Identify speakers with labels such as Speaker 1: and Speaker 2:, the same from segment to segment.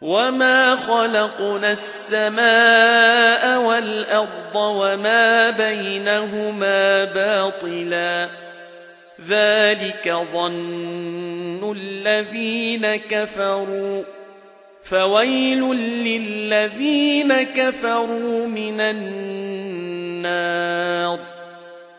Speaker 1: وَمَا خَلَقْنَا السَّمَاءَ وَالْأَرْضَ وَمَا بَيْنَهُمَا بَاطِلًا ذَلِكَ ظَنُّ الَّذِينَ كَفَرُوا فَوَيْلٌ لِّلَّذِينَ كَفَرُوا مِنَ النَّارِ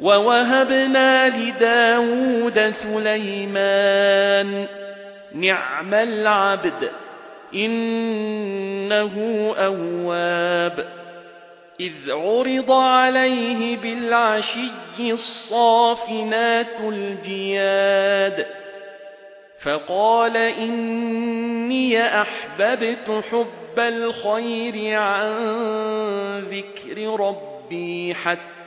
Speaker 1: وَوَهَبْنَا لِدَاوُودَ سُلَيْمَانَ نِعْمَ الْعَبْدُ إِنَّهُ أَوَّابٌ إِذْ عُرِضَ عَلَيْهِ بِالْعَشِيِّ الصَّافِنَاتُ الْجِيَادُ فَقَالَ إِنِّي أَحْبَبْتُ حُبَّ الْخَيْرِ عَن ذِكْرِ رَبِّي حَتَّى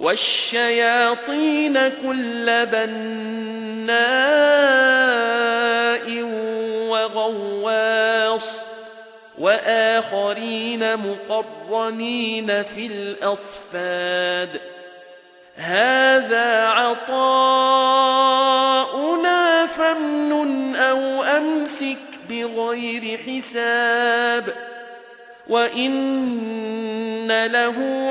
Speaker 1: والشياطين كل بناء وغواص وآخرين مقرنين في الأصفاد. هذا عطاؤنا فمن أو أمسك بغير حساب. وَإِنَّ لَهُ